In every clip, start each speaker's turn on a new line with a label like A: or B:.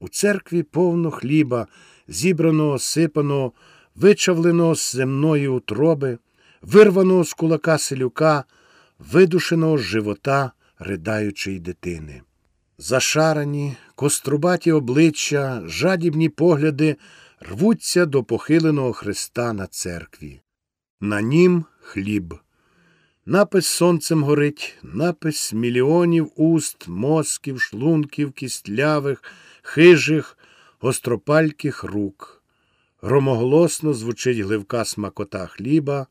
A: У церкві повно хліба, зібраного, сипаного, вичавленого з земної утроби, вирваного з кулака селюка, видушеного з живота ридаючої дитини. Зашарані, кострубаті обличчя, жадібні погляди рвуться до похиленого хреста на церкві. На нім хліб. Напис сонцем горить, напис мільйонів уст, мозків, шлунків, кістлявих, хижих, гостропальких рук. Громоголосно звучить гливка смакота хліба,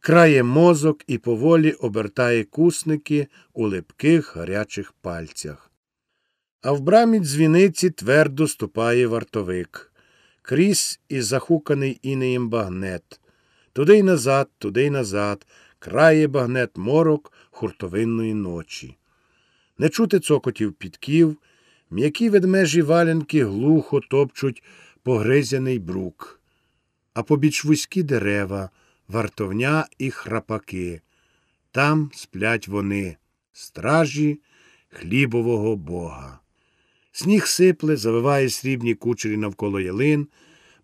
A: крає мозок і поволі обертає кусники у липких гарячих пальцях. А в брамі дзвіниці твердо ступає вартовик, крізь і захуканий інеєм багнет. Туди й назад, туди й назад, крає багнет морок хуртовинної ночі. Не чути цокотів підків, м'які ведмежі валянки глухо топчуть погризяний брук, а побіч вузькі дерева, вартовня і храпаки. Там сплять вони, стражі хлібового бога. Сніг сипле, завиває срібні кучері навколо ялин,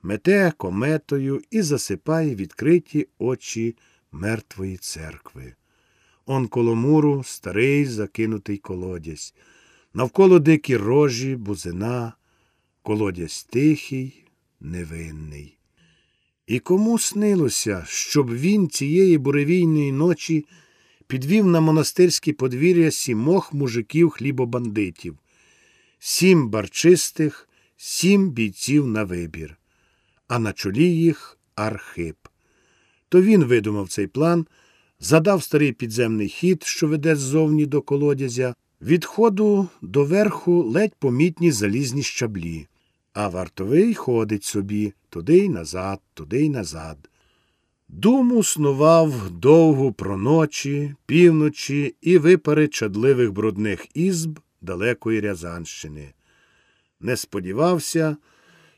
A: мете кометою і засипає відкриті очі мертвої церкви. Он коло муру старий закинутий колодязь, навколо дикі рожі, бузина, колодязь тихий, невинний. І кому снилося, щоб він цієї буревійної ночі підвів на монастирське подвір'я сімох мужиків хлібобандитів, сім барчистих, сім бійців на вибір, а на чолі їх архип. То він видумав цей план, задав старий підземний хід, що веде ззовні до колодязя, від ходу до верху ледь помітні залізні щаблі, а вартовий ходить собі туди й назад, туди й назад. Думу снував довгу про ночі, півночі і випари чадливих брудних ізб далекої Рязанщини. Не сподівався,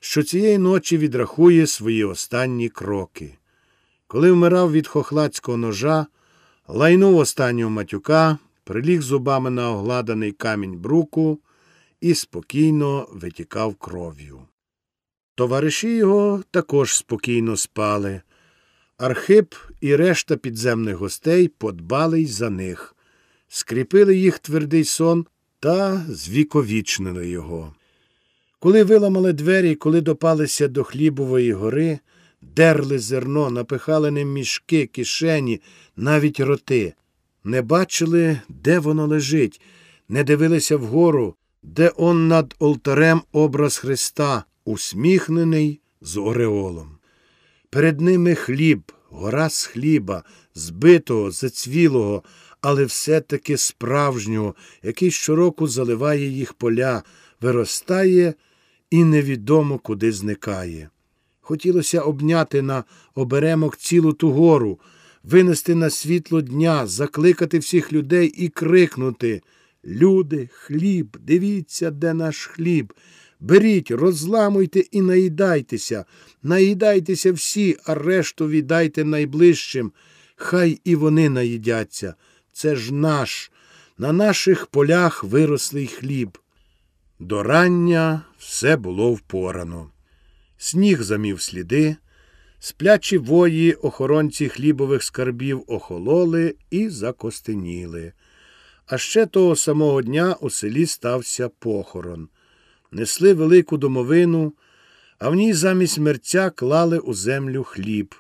A: що цієї ночі відрахує свої останні кроки. Коли вмирав від хохлацького ножа, лайнув останнього матюка, приліг зубами на огладаний камінь бруку і спокійно витікав кров'ю. Товариші його також спокійно спали. Архип і решта підземних гостей подбали й за них, скріпили їх твердий сон та звіковічнили його. Коли виламали двері, коли допалися до хлібової гори, дерли зерно, напихали ним мішки, кишені, навіть роти, не бачили, де воно лежить, не дивилися вгору, де он над олтарем образ Христа, усміхнений з ореолом. Перед ними хліб, гора з хліба, збитого, зацвілого, але все-таки справжнього, який щороку заливає їх поля, виростає і невідомо куди зникає. Хотілося обняти на оберемок цілу ту гору, винести на світло дня, закликати всіх людей і крикнути Люди, хліб, дивіться, де наш хліб. Беріть, розламуйте і наїдайтеся, наїдайтеся всі, а решту віддайте найближчим. Хай і вони наїдяться. Це ж наш, на наших полях вирослий хліб. До рання все було впорано. Сніг замів сліди, сплячі вої охоронці хлібових скарбів охололи і закостеніли. А ще того самого дня у селі стався похорон. Несли велику домовину, а в ній замість мерця клали у землю хліб.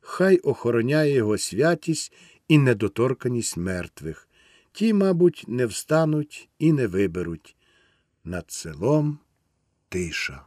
A: Хай охороняє його святість і недоторканість мертвих. Ті, мабуть, не встануть і не виберуть. Над селом тиша.